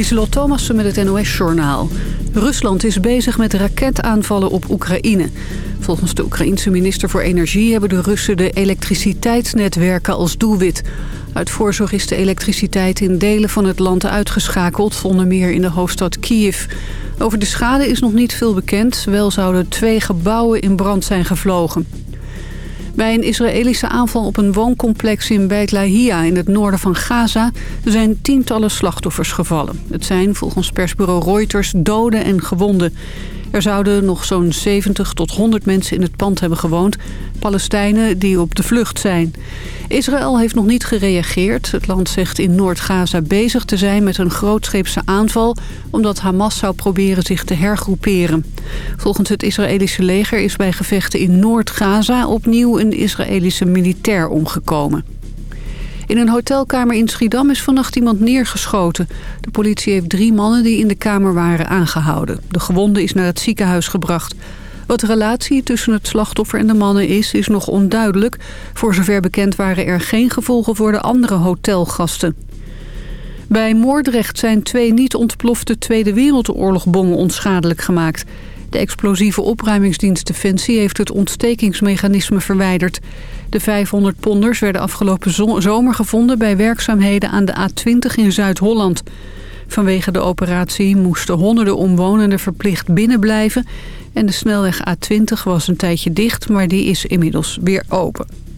Lieselot Thomassen met het NOS-journaal. Rusland is bezig met raketaanvallen op Oekraïne. Volgens de Oekraïense minister voor Energie... hebben de Russen de elektriciteitsnetwerken als doelwit. Uit voorzorg is de elektriciteit in delen van het land uitgeschakeld... onder meer in de hoofdstad Kiev. Over de schade is nog niet veel bekend. Wel zouden twee gebouwen in brand zijn gevlogen. Bij een Israëlische aanval op een wooncomplex in Beit Lahia in het noorden van Gaza zijn tientallen slachtoffers gevallen. Het zijn volgens persbureau Reuters doden en gewonden. Er zouden nog zo'n 70 tot 100 mensen in het pand hebben gewoond. Palestijnen die op de vlucht zijn. Israël heeft nog niet gereageerd. Het land zegt in Noord-Gaza bezig te zijn met een grootscheepse aanval... omdat Hamas zou proberen zich te hergroeperen. Volgens het Israëlische leger is bij gevechten in Noord-Gaza... opnieuw een Israëlische militair omgekomen. In een hotelkamer in Schiedam is vannacht iemand neergeschoten. De politie heeft drie mannen die in de kamer waren aangehouden. De gewonde is naar het ziekenhuis gebracht. Wat de relatie tussen het slachtoffer en de mannen is, is nog onduidelijk. Voor zover bekend waren er geen gevolgen voor de andere hotelgasten. Bij Moordrecht zijn twee niet ontplofte Tweede Wereldoorlogbommen onschadelijk gemaakt. De explosieve opruimingsdienst Defensie heeft het ontstekingsmechanisme verwijderd. De 500 ponders werden afgelopen zomer gevonden bij werkzaamheden aan de A20 in Zuid-Holland. Vanwege de operatie moesten honderden omwonenden verplicht binnenblijven... en de snelweg A20 was een tijdje dicht, maar die is inmiddels weer open.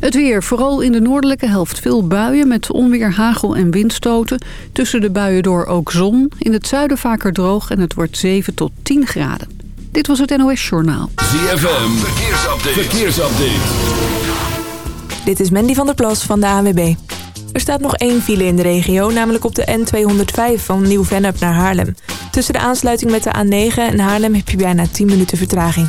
Het weer, vooral in de noordelijke helft veel buien met onweer, hagel en windstoten. Tussen de buien door ook zon. In het zuiden vaker droog en het wordt 7 tot 10 graden. Dit was het NOS Journaal. ZFM, verkeersupdate. verkeersupdate. Dit is Mandy van der Plas van de ANWB. Er staat nog één file in de regio, namelijk op de N205 van Nieuw-Vennep naar Haarlem. Tussen de aansluiting met de A9 en Haarlem heb je bijna 10 minuten vertraging.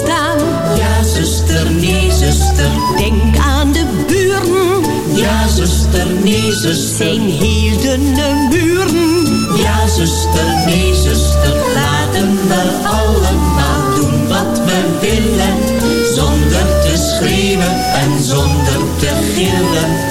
zuster. Denk aan de buren. Ja, zuster, nee, zuster. Zijn hielden buren. Ja, zuster, nee, zuster. Laten we allemaal doen wat we willen. Zonder te schreeuwen en zonder te gillen.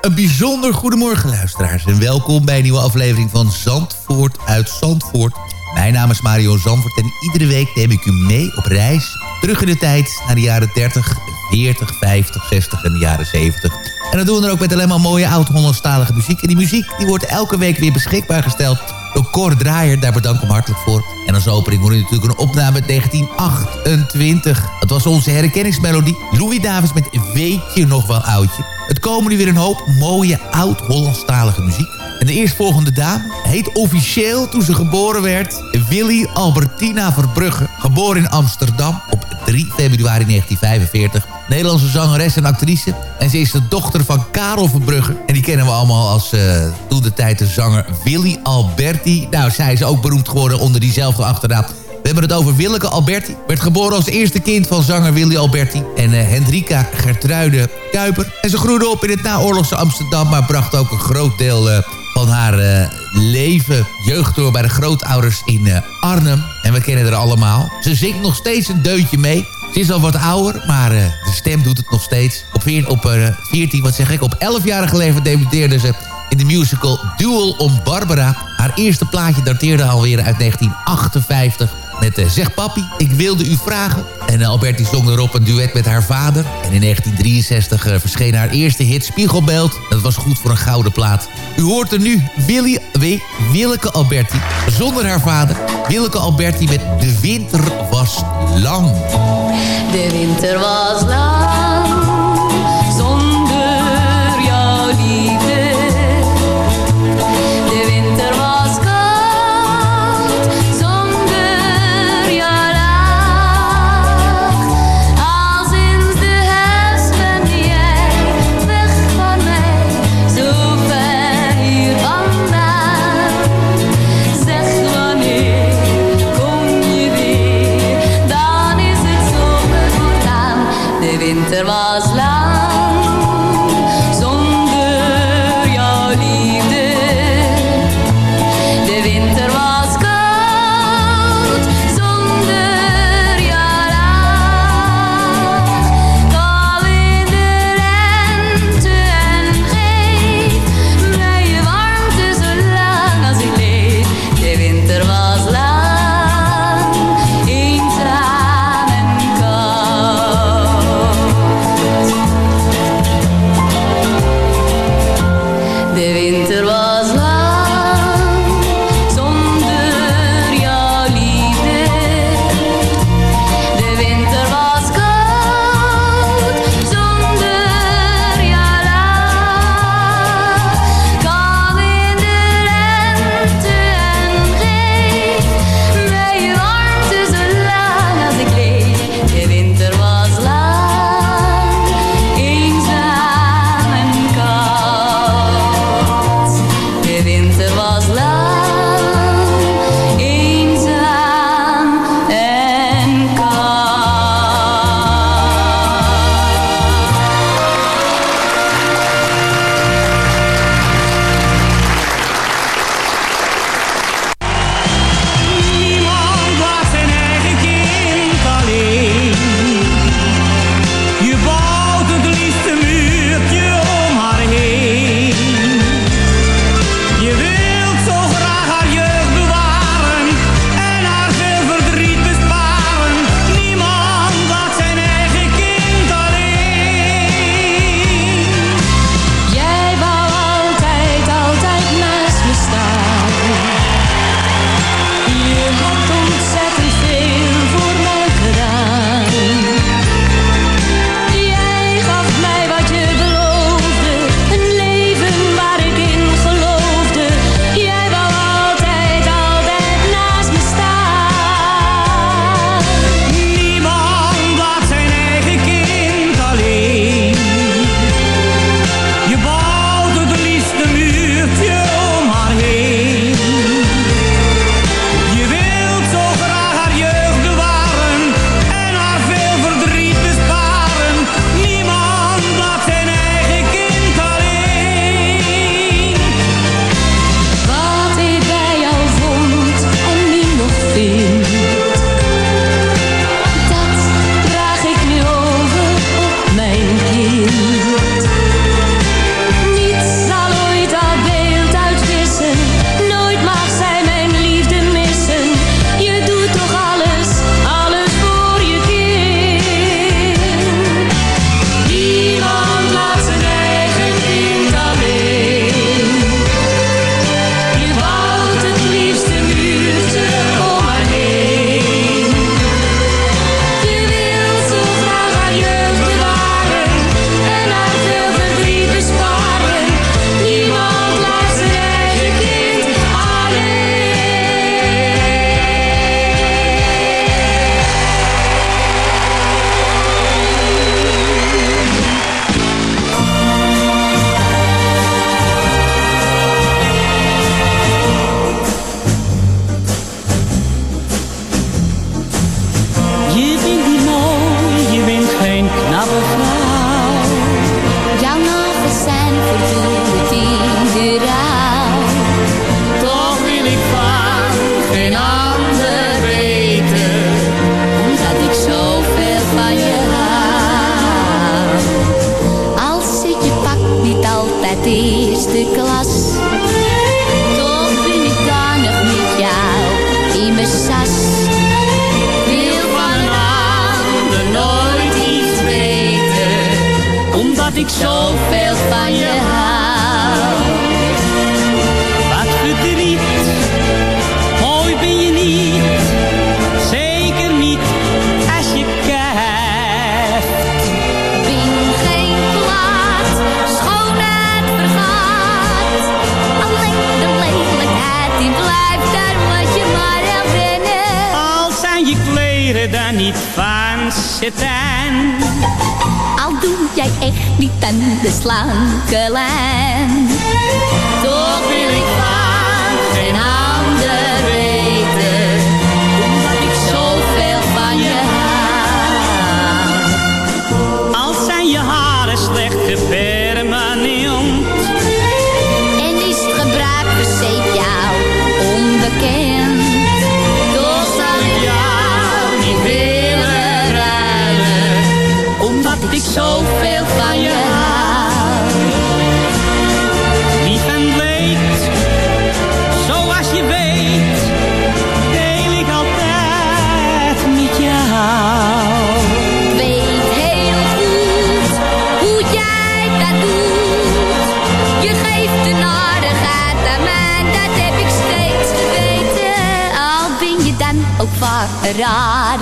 Een bijzonder goedemorgen luisteraars en welkom bij een nieuwe aflevering van Zandvoort uit Zandvoort. Mijn naam is Mario Zandvoort en iedere week neem ik u mee op reis terug in de tijd naar de jaren 30, 40, 50, 60 en de jaren 70. En dat doen we er ook met alleen maar mooie oud-Hollandstalige muziek. En die muziek die wordt elke week weer beschikbaar gesteld door Cor Draaier. Daar bedank ik hem hartelijk voor. En als opening hoor je natuurlijk een opname uit 1928. Dat was onze herkenningsmelodie. Louis Davis met Weet je nog wel oudje. Het komen nu weer een hoop mooie oud-Hollandstalige muziek. En de eerstvolgende dame heet officieel toen ze geboren werd... Willy Albertina Verbrugge. Geboren in Amsterdam op 3 februari 1945. Nederlandse zangeres en actrice. En ze is de dochter van Karel Verbrugge. En die kennen we allemaal als uh, toen de tijd de zanger Willy Alberti. Nou, zij is ook beroemd geworden onder diezelfde achternaam. We hebben het over Willeke Alberti. Werd geboren als eerste kind van zanger Willy Alberti. En uh, Hendrika Gertruide Kuiper. En ze groeide op in het naoorlogse Amsterdam. Maar bracht ook een groot deel uh, van haar uh, leven, jeugd door bij de grootouders in Arnhem. En we kennen haar allemaal. Ze zingt nog steeds een deuntje mee. Ze is al wat ouder, maar de stem doet het nog steeds. Op, veer, op 14, wat zeg ik, op 11-jarige leeftijd debuteerde ze in de musical Duel om Barbara. Haar eerste plaatje dateerde alweer uit 1958 met uh, Zeg papi, ik wilde u vragen. En uh, Alberti zong erop een duet met haar vader. En in 1963 uh, verscheen haar eerste hit Spiegelbeeld. Dat was goed voor een gouden plaat. U hoort er nu Willy, w, Willeke Alberti zonder haar vader. Willeke Alberti met De winter was lang. De winter was lang.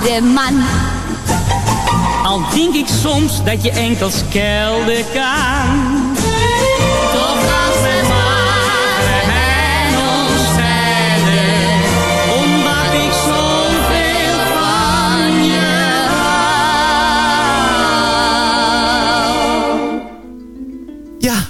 Man. Al denk ik soms dat je enkel kelden kan.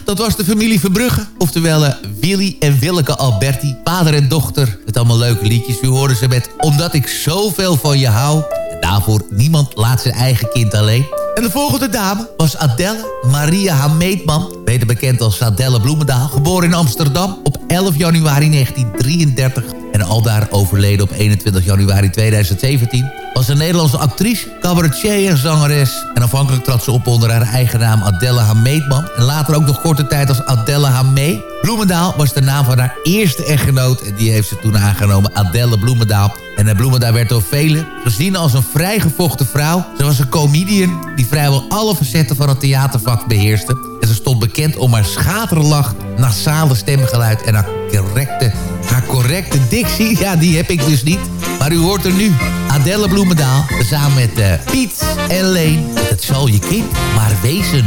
Dat was de familie Verbrugge. Oftewel eh, Willy en Willeke Alberti. Vader en dochter. Met allemaal leuke liedjes. U hoorde ze met Omdat ik zoveel van je hou. En daarvoor niemand laat zijn eigen kind alleen. En de volgende dame was Adelle Maria Hameetman. Beter bekend als Adelle Bloemendaal. Geboren in Amsterdam op 11 januari 1933. En aldaar overleden op 21 januari 2017 was een Nederlandse actrice, cabaretier en zangeres. En afhankelijk trad ze op onder haar eigen naam Adelle Hameetman. En later ook nog korte tijd als Adelle Hamee. Bloemendaal was de naam van haar eerste echtgenoot. En die heeft ze toen aangenomen, Adelle Bloemendaal. En Bloemendaal werd door velen gezien als een vrijgevochten vrouw. Ze was een comedian die vrijwel alle facetten van het theatervak beheerste. En ze stond bekend om haar schaterlach, nasale stemgeluid en haar correcte, haar correcte dictie. Ja, die heb ik dus niet. Maar u hoort er nu Adelle Bloemendaal samen met eh, Piet en Leen. Het zal je kind maar wezen.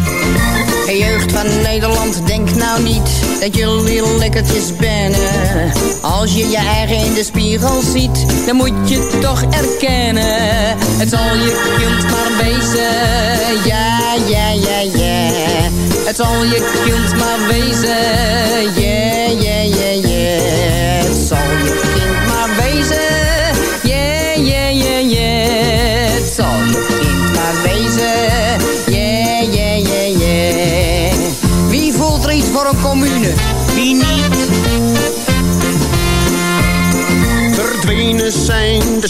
Hey jeugd van Nederland, denk nou niet dat jullie lekkertjes bennen. Als je je eigen in de spiegel ziet, dan moet je toch erkennen. Het zal je kind maar wezen, ja, ja, ja, ja. Het zal je kind maar wezen, ja, ja.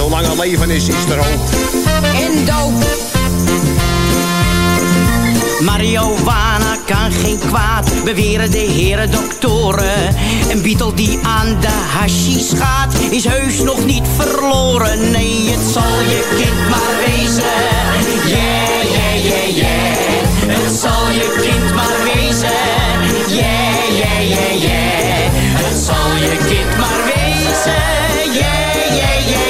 Zolang er leven is, is er hoop. En doop. Marihuana kan geen kwaad, beweren de heren doktoren. Een beetle die aan de hashish gaat, is heus nog niet verloren. Nee, het zal je kind maar wezen. Yeah, yeah, yeah, yeah. Het zal je kind maar wezen. Yeah, yeah, yeah, yeah. Het zal je kind maar wezen. Yeah, yeah, yeah.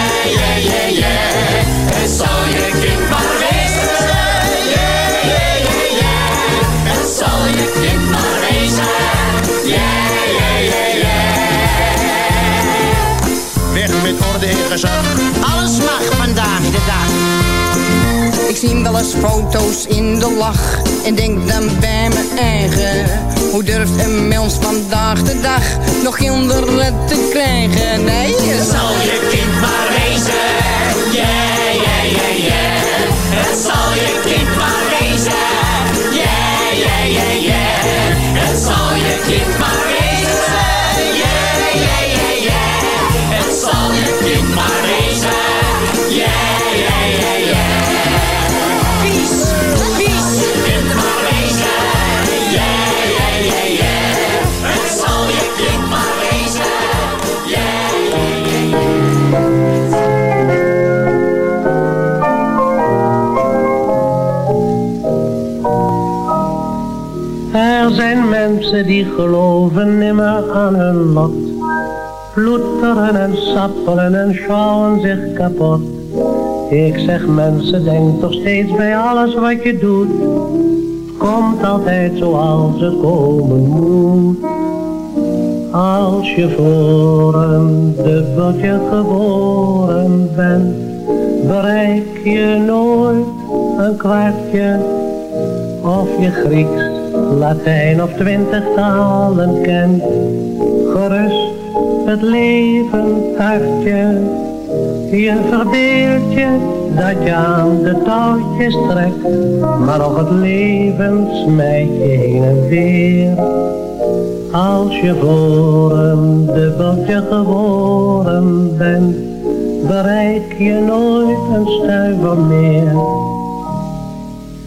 Foto's in de lach en denk dan bij mijn eigen. Hoe durft een mens vandaag de dag nog kinderen te krijgen? Nee, zal je kind maar wezen. Yeah, yeah, yeah, yeah. Het zal je kind maar wezen. Die geloven nimmer aan hun lot. Ploeteren en sappelen en schouwen zich kapot. Ik zeg mensen, denk toch steeds bij alles wat je doet. Komt altijd zoals het komen moet. Als je voor een dubbeltje geboren bent, bereik je nooit een kwartje. Of je Grieks, Latijn of twintig talen kent. Gerust het leven tartje. Je verbeeld je dat je aan de touwtjes trekt. Maar nog het leven smijt je heen en weer. Als je voor een dubbeltje geboren bent, bereik je nooit een stuiver meer.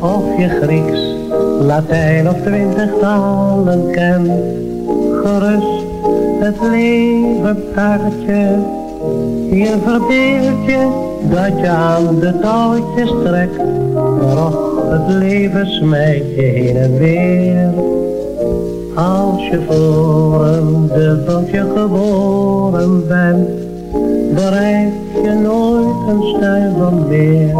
Of je Grieks, Latijn of twintig talen kent, gerust het leven taartje. Je verbeeld je dat je aan de touwtjes trekt, och, het leven smijt je heen en weer. Als je voor een dubbeltje geboren bent, bereik je nooit een stuiver meer.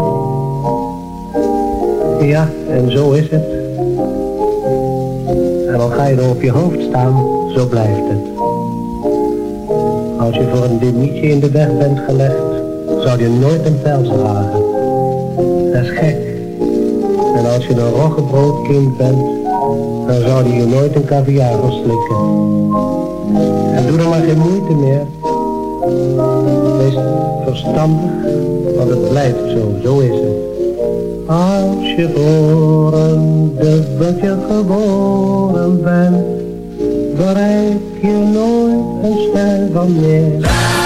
Ja, en zo is het. En al ga je er op je hoofd staan, zo blijft het. Als je voor een demietje in de weg bent gelegd, zou je nooit een pels dragen. Dat is gek. En als je een roggebroodkind bent, dan zou je nooit een caviar slikken. En doe er maar geen moeite meer. Wees verstandig, want het blijft zo, zo is het. Als je voor een dubbeltje geboren bent, bereik je nooit een stijl van meer.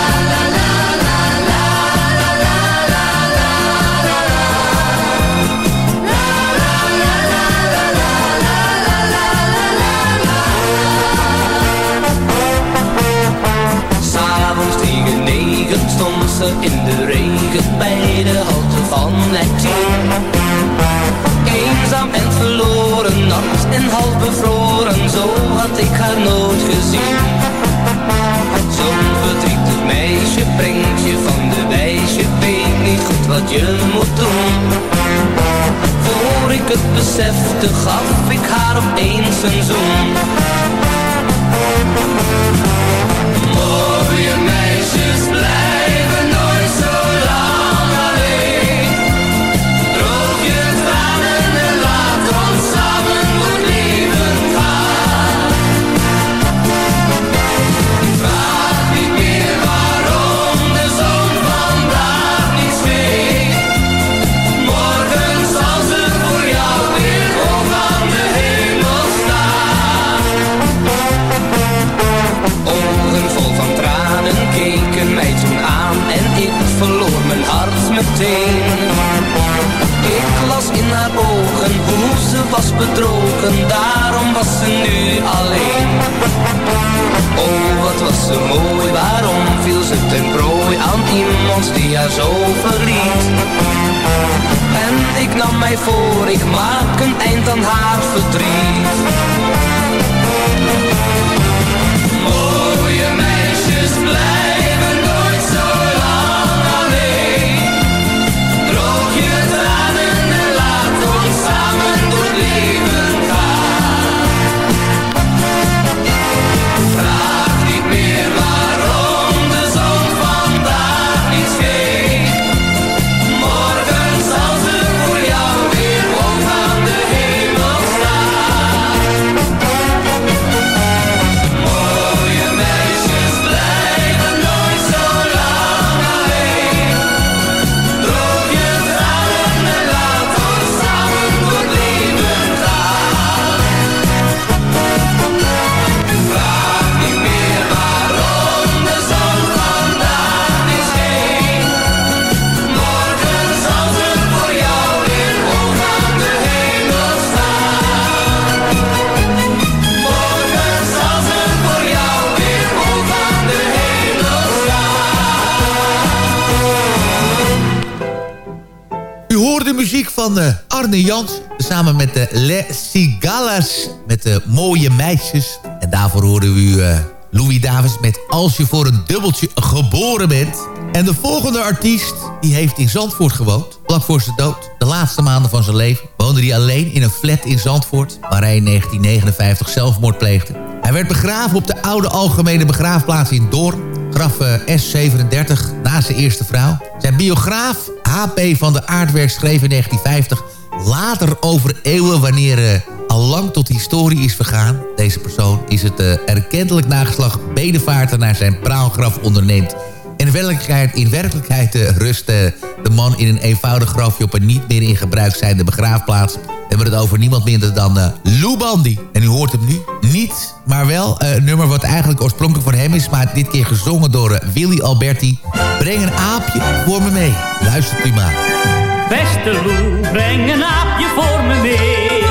Eh, Jans. Samen met de Les Cigalas. Met de mooie meisjes. En daarvoor horen we eh, Louis Davis met Als je voor een dubbeltje geboren bent. En de volgende artiest, die heeft in Zandvoort gewoond. Vlak voor zijn dood. De laatste maanden van zijn leven. Woonde hij alleen in een flat in Zandvoort. Waar hij in 1959 zelfmoord pleegde. Hij werd begraven op de oude algemene begraafplaats in Doorn graf eh, S37 naast zijn eerste vrouw. Zijn biograaf H.P. van de Aardwerk schreef in 1950... later over eeuwen wanneer uh, al lang tot historie is vergaan. Deze persoon is het uh, erkentelijk nageslag bedevaarten naar zijn praalgraf onderneemt. In werkelijkheid, in werkelijkheid uh, rust de man in een eenvoudig grafje op een niet meer in gebruik zijnde begraafplaats. We hebben het over niemand minder dan Lou Bandy. En u hoort hem nu niet, maar wel een nummer wat eigenlijk oorspronkelijk voor hem is... maar dit keer gezongen door Willy Alberti. Breng een aapje voor me mee. Luistert u maar. Beste Lou, breng een aapje voor me mee.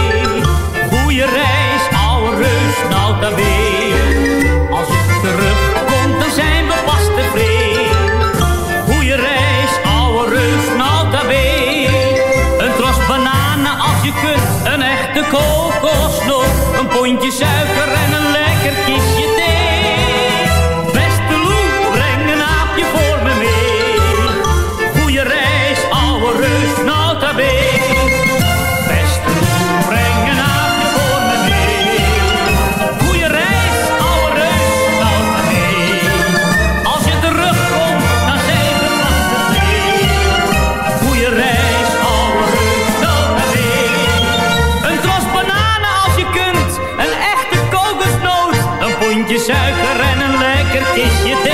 Goeie reis, ouwe reus, nou dan weer. Als een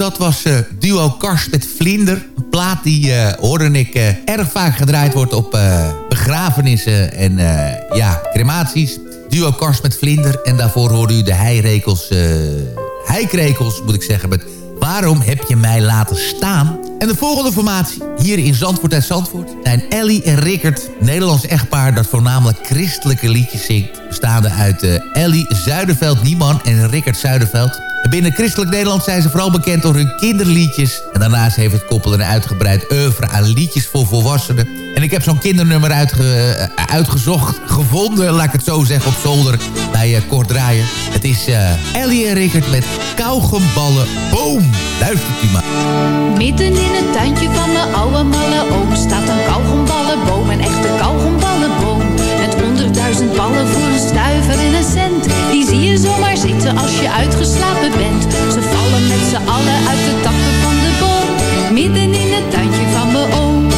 was uh, duo Kars met Vlinder. Een plaat die uh, hoorde ik uh, erg vaak gedraaid wordt op begrafenissen en ja, crematies. Duo Kars met Vlinder. En daarvoor hoorde u de heirekels, heikrekels moet ik zeggen, met Waarom heb je mij laten staan? En de volgende formatie, hier in Zandvoort uit Zandvoort... zijn Ellie en Rickert, Nederlands echtpaar... dat voornamelijk christelijke liedjes zingt. Bestaande uit Ellie Zuiderveld-Nieman en Rickert Zuiderveld. En binnen christelijk Nederland zijn ze vooral bekend door hun kinderliedjes. En daarnaast heeft het koppel een uitgebreid oeuvre aan liedjes voor volwassenen. En ik heb zo'n kindernummer uh, uitgezocht, gevonden, laat ik het zo zeggen, op zolder bij uh, Kort Draaien. Het is uh, Ellie en Rickert met kauwgomballen boom. Luistert u maar. Midden in het tuintje van mijn oude malle oom staat een kauwgomballenboom, een echte kauwgomballenboom. Honderdduizend ballen voor een stuiver en een cent. Die zie je zomaar zitten als je uitgeslapen bent. Ze vallen met z'n allen uit de takken van de boom. Midden in het tuintje van mijn oom.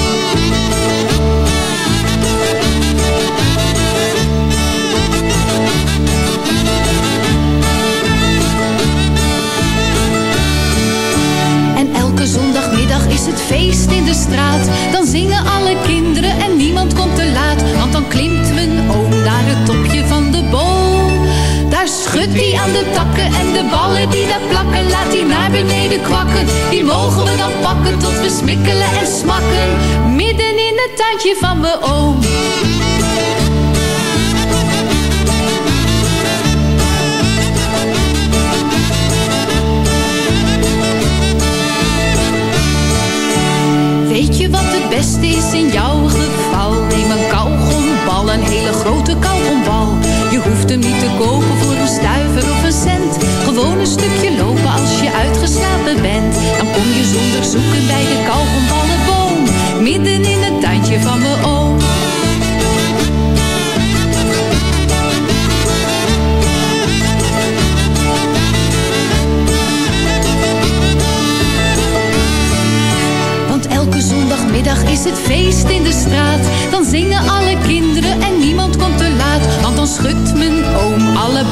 zondagmiddag is het feest in de straat. Dan zingen alle kinderen en niemand komt te laat. Want dan klimt mijn oom naar het topje van de boom. Daar schudt hij aan de takken en de ballen die daar plakken. Laat hij naar beneden kwakken. Die mogen we dan pakken tot we smikkelen en smakken. Midden in het tuintje van mijn oom. Wat het beste is in jouw geval?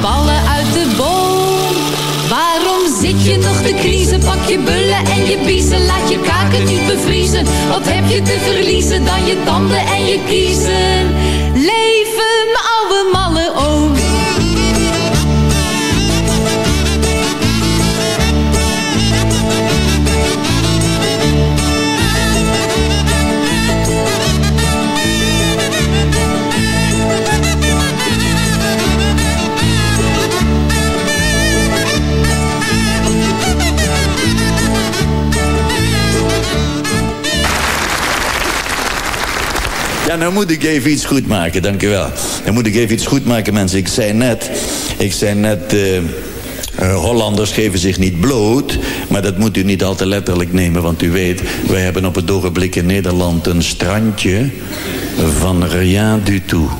Ballen uit de boom. Waarom zit je nog te kriezen? Pak je bullen en je biezen. Laat je kaken niet bevriezen. Wat heb je te verliezen dan je tanden en je kiezen? Ja, nou moet ik even iets goed maken, dank u wel. Dan moet ik even iets goed maken, mensen. Ik zei net, ik zei net... Uh, uh, Hollanders geven zich niet bloot, maar dat moet u niet al te letterlijk nemen, want u weet, wij hebben op het ogenblik in Nederland een strandje van rien du tout.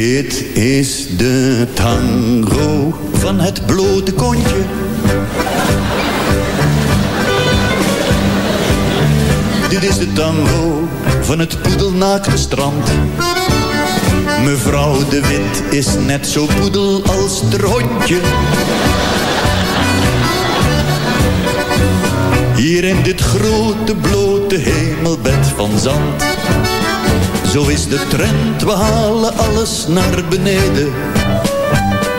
Dit is de tango van het blote kontje. Dit is de tango van het poedelnaakte strand. Mevrouw de Wit is net zo poedel als het hondje. Hier in dit grote blote hemelbed van zand zo is de trend, we halen alles naar beneden.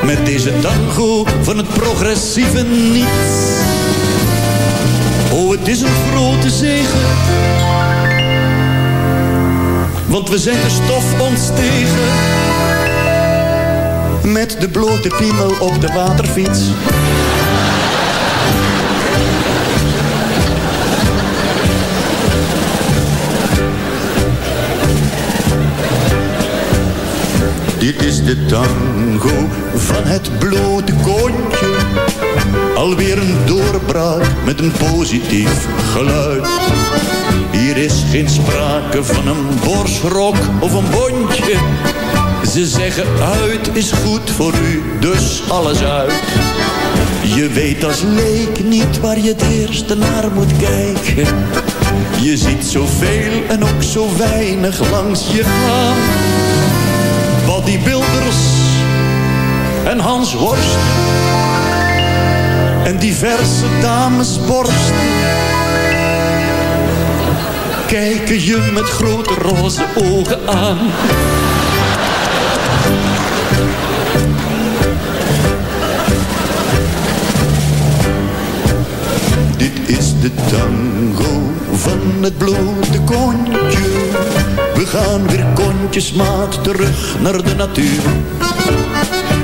Met deze tango van het progressieve niets. Oh, het is een grote zegen. Want we zijn de stof ontstegen. Met de blote piemel op de waterfiets. Dit is de tango van het blote kontje. Alweer een doorbraak met een positief geluid. Hier is geen sprake van een borstrok of een bondje. Ze zeggen uit is goed voor u, dus alles uit. Je weet als leek niet waar je het eerste naar moet kijken. Je ziet zoveel en ook zo weinig langs je gaan. Die Bilders en Hans Worst en diverse damesborsten kijken je met grote roze ogen aan. Dit is de tango van het blote kontje. We gaan weer kontjesmaat terug naar de natuur.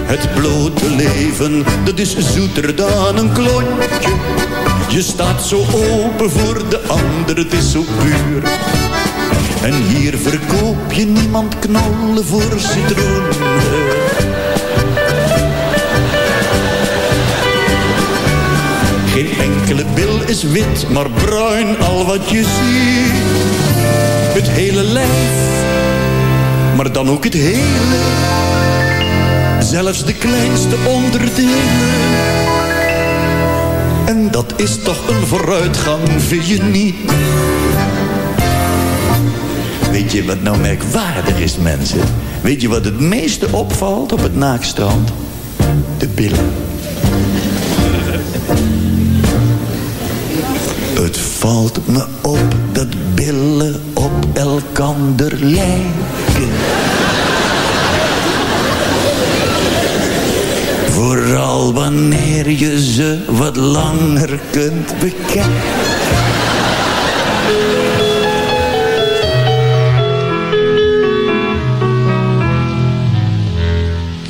Het blote leven, dat is zoeter dan een klontje. Je staat zo open voor de ander, het is zo puur. En hier verkoop je niemand knollen voor citroenen. Geen enkele bil is wit, maar bruin al wat je ziet. Het hele lijf, maar dan ook het hele. Zelfs de kleinste onderdelen. En dat is toch een vooruitgang, vind je niet? Weet je wat nou merkwaardig is, mensen? Weet je wat het meeste opvalt op het naakstrand? De billen. Het valt me op dat billen op elkander lijken. Vooral wanneer je ze wat langer kunt bekijken.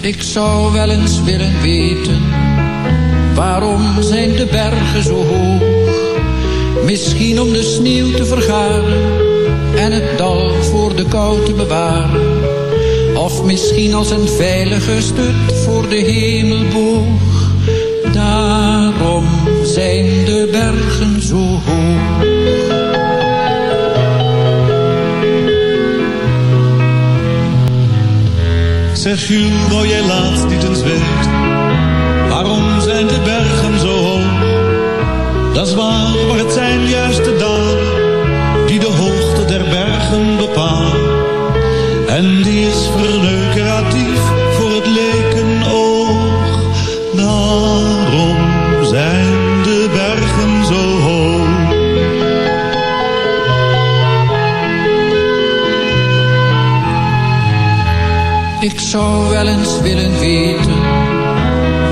Ik zou wel eens willen weten, waarom zijn de bergen zo hoog? Misschien om de sneeuw te vergaren en het dal voor de kou te bewaren. Of misschien als een veilige stut voor de hemelboog. Daarom zijn de bergen zo hoog. Zeg Jules, wou jij laatst niet eens weten Waarom zijn de bergen zo hoog? Dat is waar, maar het zijn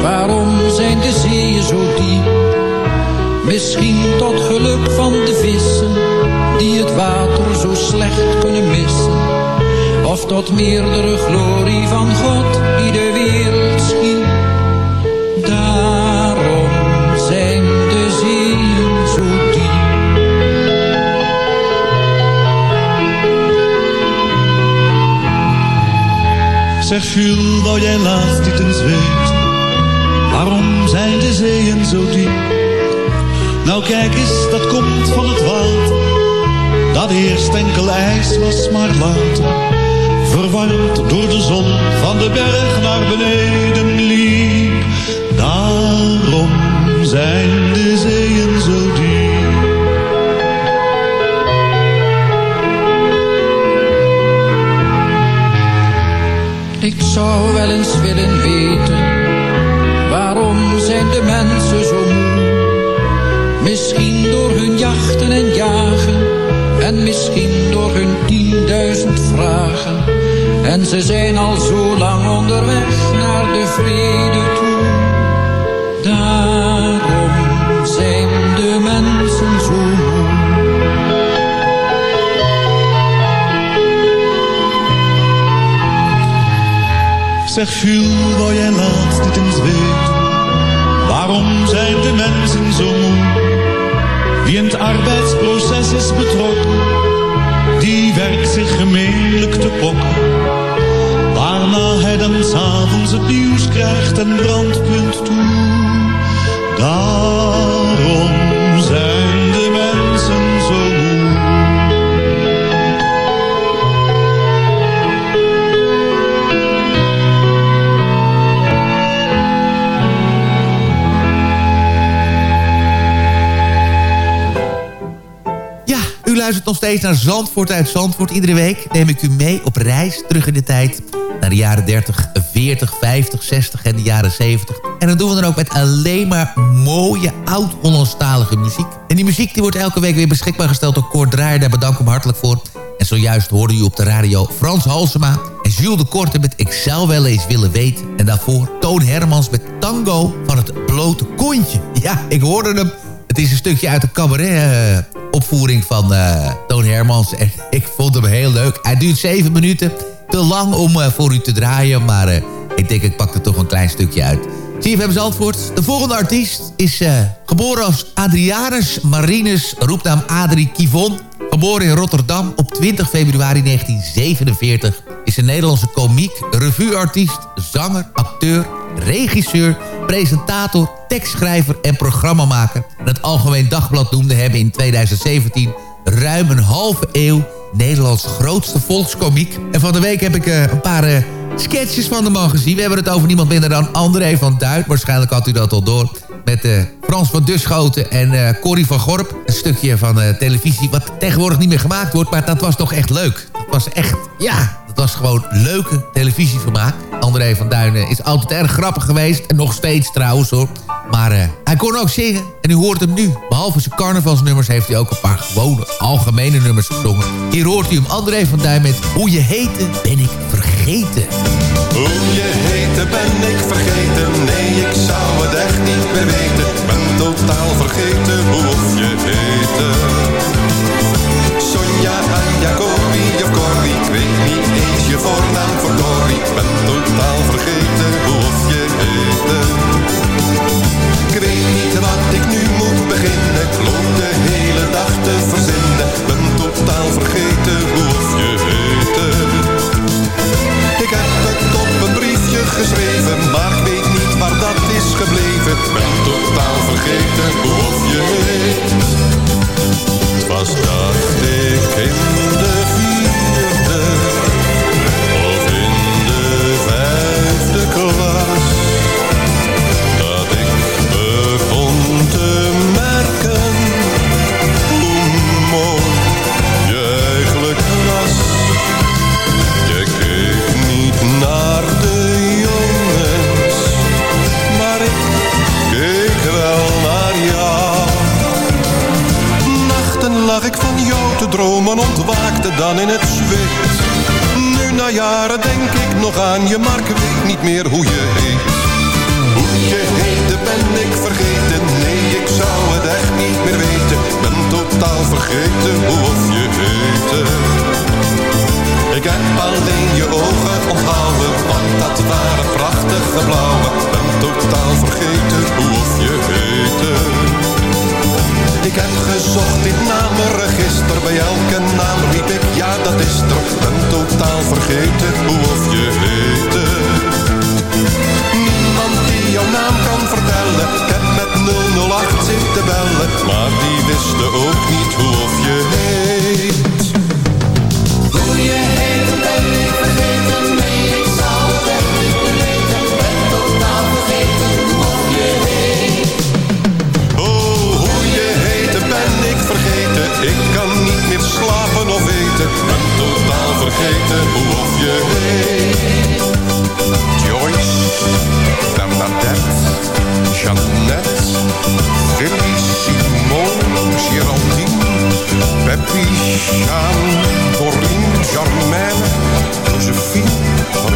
waarom zijn de zeeën zo diep? Misschien tot geluk van de vissen, die het water zo slecht kunnen missen. Of tot meerdere glorie van God, die Zeg Jules, wou jij laatst niet eens weten Waarom zijn de zeeën zo diep? Nou kijk eens, dat komt van het water Dat eerst enkel ijs was, maar later Verwarmd door de zon van de berg naar beneden liep Daarom zijn de zeeën zo diep zou wel eens willen weten, waarom zijn de mensen zo moe? Misschien door hun jachten en jagen, en misschien door hun tienduizend vragen. En ze zijn al zo lang onderweg naar de vrede toe. Zeg Jules, wou jij laatst niet eens weten Waarom zijn de mensen zo moe? Wie in het arbeidsproces is betrokken Die werkt zich gemeenlijk te pokken. Waarna hij dan s'avonds het nieuws krijgt en brandpunt toe. Daarom luistert nog steeds naar Zandvoort uit Zandvoort. Iedere week neem ik u mee op reis terug in de tijd... naar de jaren 30, 40, 50, 60 en de jaren 70. En dat doen we dan ook met alleen maar mooie oud-Hollandstalige muziek. En die muziek die wordt elke week weer beschikbaar gesteld door Kort Draaier. Daar bedank ik hem hartelijk voor. En zojuist hoorde u op de radio Frans Halsema en Jules de Korte met Ik zou wel eens willen weten. En daarvoor Toon Hermans met Tango van het blote kontje. Ja, ik hoorde hem. Het is een stukje uit de cabaret-opvoering van uh, Toon Hermans. En ik vond hem heel leuk. Hij duurt zeven minuten. Te lang om uh, voor u te draaien, maar uh, ik denk ik pak er toch een klein stukje uit. CFM antwoord. De volgende artiest is geboren als Adrianus Marinus, roepnaam Adrie Kivon. Geboren in Rotterdam op 20 februari 1947... is een Nederlandse komiek, revueartiest, zanger, acteur, regisseur... presentator, tekstschrijver en programmamaker. En het Algemeen Dagblad noemde hem in 2017... ruim een halve eeuw Nederlands grootste volkskomiek. En van de week heb ik uh, een paar uh, sketches van de man gezien. We hebben het over niemand minder dan André van Duit. Waarschijnlijk had u dat al door met uh, Frans van Duschoten en Corrie van Gorp. Een stukje van televisie wat tegenwoordig niet meer gemaakt wordt. Maar dat was toch echt leuk. Dat was echt, ja, dat was gewoon leuke televisievermaak. André van Duinen is altijd erg grappig geweest. En nog steeds trouwens hoor. Maar uh, hij kon ook zingen. En u hoort hem nu. Behalve zijn carnavalsnummers heeft hij ook een paar gewone algemene nummers gezongen. Hier hoort u hem André van Duin met Hoe je heette ben ik vergeten. Hoe je heette ben ik vergeten. Nee, ik zou het echt niet meer weten. Ben totaal vergeten hoe je heette. Sonja, Anja, Corrie of Corrie. Ik weet niet eens je voornaam. Totaal vergeten hoe je heette. Ik weet niet wat ik nu moet beginnen. Loop de hele dag te verzinnen. Ben totaal vergeten hoe of je heette. Ik heb het op een briefje geschreven, maar ik weet niet waar dat is gebleven. Ben totaal vergeten hoe of je heet. Het was dacht ik in dan in het zweet. Nu na jaren denk ik nog aan je, maar ik weet niet meer hoe je heet. Hoe je heette ben ik vergeten, nee ik zou het echt niet meer weten. Ben totaal vergeten hoe of je heette. Ik heb alleen je ogen onthouden, want dat waren prachtige blauwe. Ben totaal vergeten Ik heb gezocht in namenregister, bij elke naam riep ik ja dat is er. Ben totaal vergeten hoe of je heette. Niemand die jouw naam kan vertellen, ik heb met 008 zitten bellen. Maar die wisten ook niet hoe of je heet. Hoe je heet ben ik vergeten, eten. Ben totaal vergeten hoe of je heet. Joyce, Bernadette, Jeannette, Phyllis, Simone, Geraldine, Peppy, Jeanne, Doreen, Germaine, Josephine,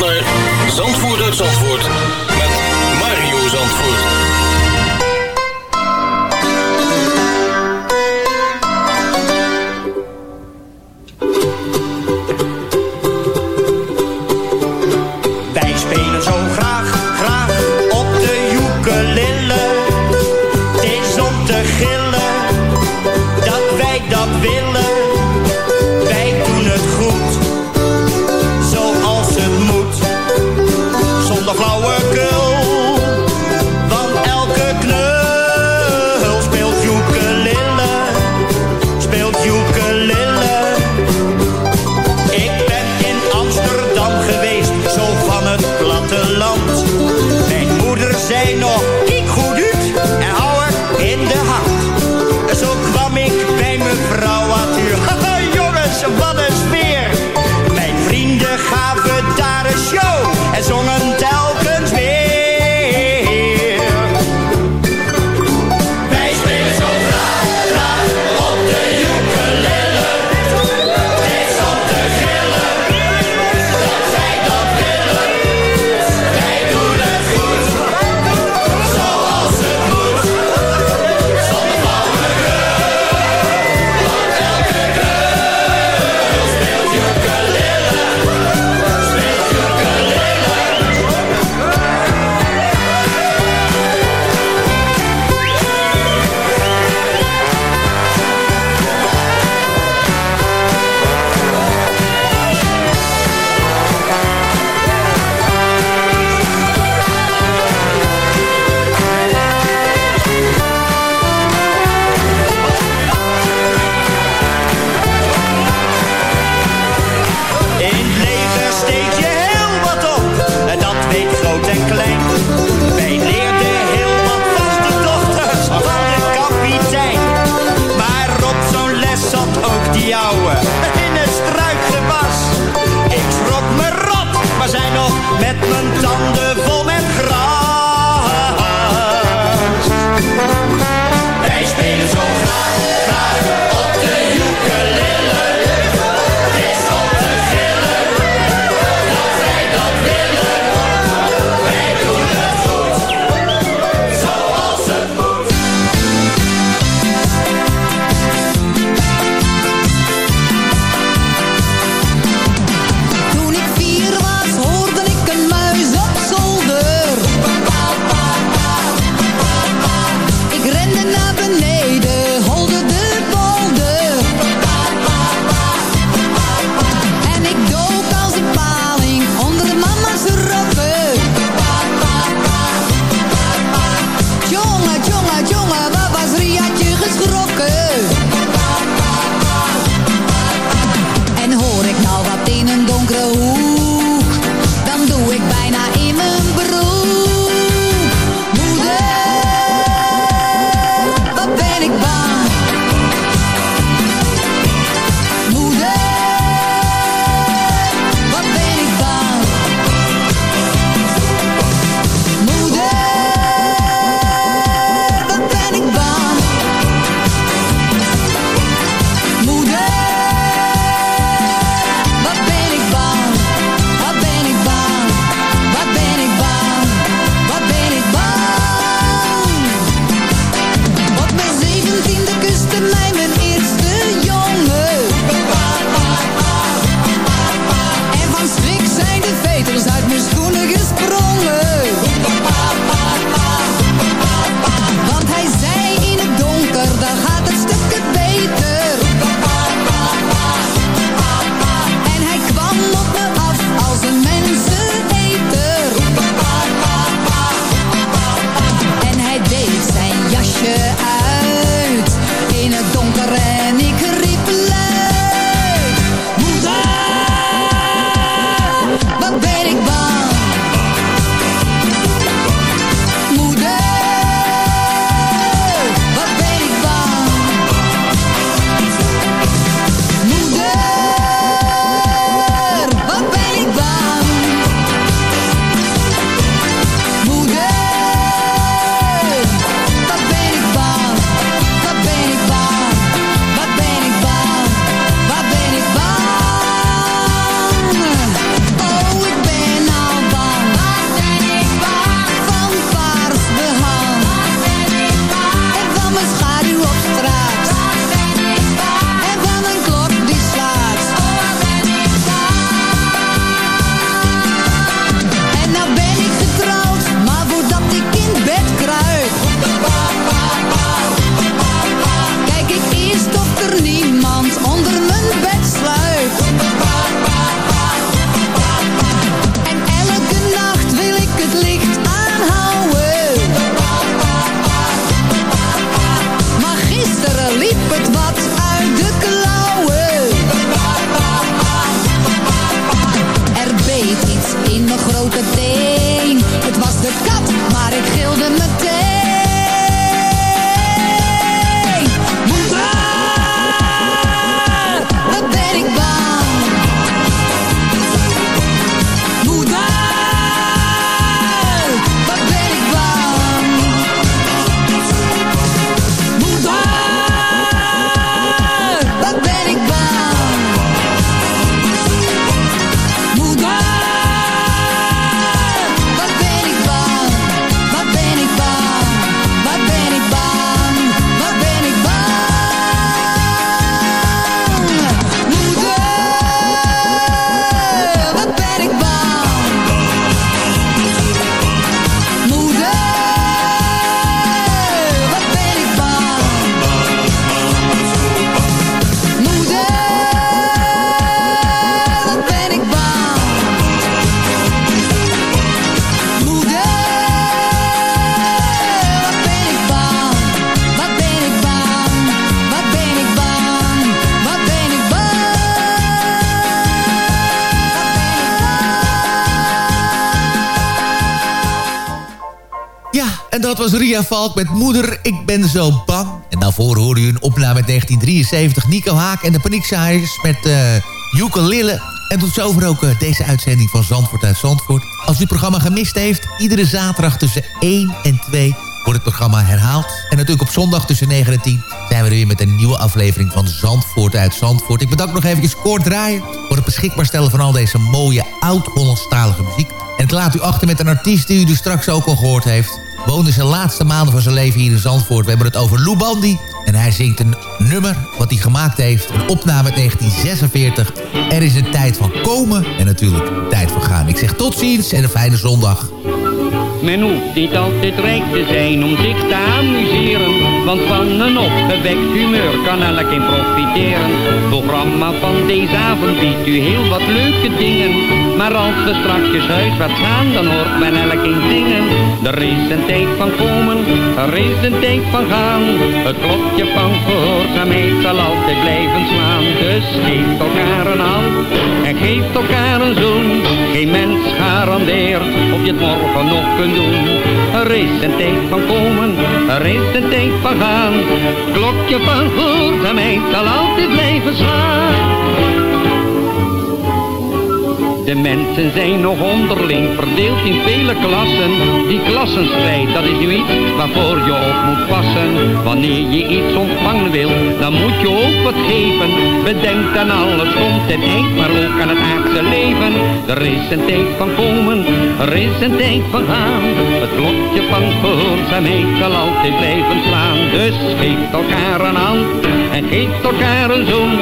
naar Zandvoort Zandvoort Met Moeder, ik ben zo bang. En daarvoor hoorde u een opname uit 1973. Nico Haak en de Paniekzaaiers met uh, Lille. En tot zover ook uh, deze uitzending van Zandvoort uit Zandvoort. Als u het programma gemist heeft, iedere zaterdag tussen 1 en 2 wordt het programma herhaald. En natuurlijk op zondag tussen 9 en 10 zijn we er weer met een nieuwe aflevering van Zandvoort uit Zandvoort. Ik bedank nog even Kort Draaien voor het beschikbaar stellen van al deze mooie oud-Hollandstalige muziek. En ik laat u achter met een artiest die u dus straks ook al gehoord heeft. Woonde zijn laatste maanden van zijn leven hier in Zandvoort. We hebben het over Lou Bandy. En hij zingt een nummer wat hij gemaakt heeft. Een opname uit 1946. Er is een tijd van komen en natuurlijk tijd van gaan. Ik zeg tot ziens en een fijne zondag. Men hoeft niet altijd rijk te zijn om zich te amuseren. Want van een opgewekt humeur kan elk in profiteren. Het programma van deze avond biedt u heel wat leuke dingen. Maar als we strakjes huiswaarts gaan, dan hoort men elk in zingen. Er is een tijd van komen, er is een tijd van gaan. Het klokje van gehoorzaamheid zal altijd blijven slaan. Dus geef elkaar een hand en geef elkaar een zoen. Geen mens garandeert of je het morgen nog kunt er is een tijd van komen, er is een tijd van Klokje van gehoorzaamheid zal altijd blijven slaan. De mensen zijn nog onderling verdeeld in vele klassen. Die klassenstrijd, dat is nu iets waarvoor je op moet passen. Wanneer je iets ontvangen wil, dan moet je ook wat geven. Bedenk aan alles komt het eind, maar ook aan het aardse leven. Er is een tijd van komen, er is een tijd van gaan. Het klokje van gehoorzaamheid zal altijd blijven slaan. Dus geef elkaar een hand en geef elkaar een zoen.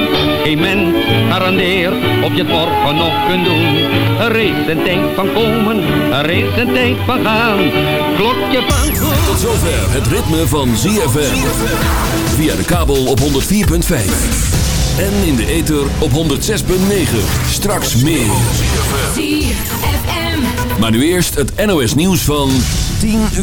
Geen mens garandeert of je het morgen nog kunt doen. Er is een tijd van komen, er is een tijd van gaan. Klokje van... Tot zover het ritme van ZFM. Via de kabel op 104.5. En in de ether op 106.9. Straks meer. Maar nu eerst het NOS nieuws van 10 uur.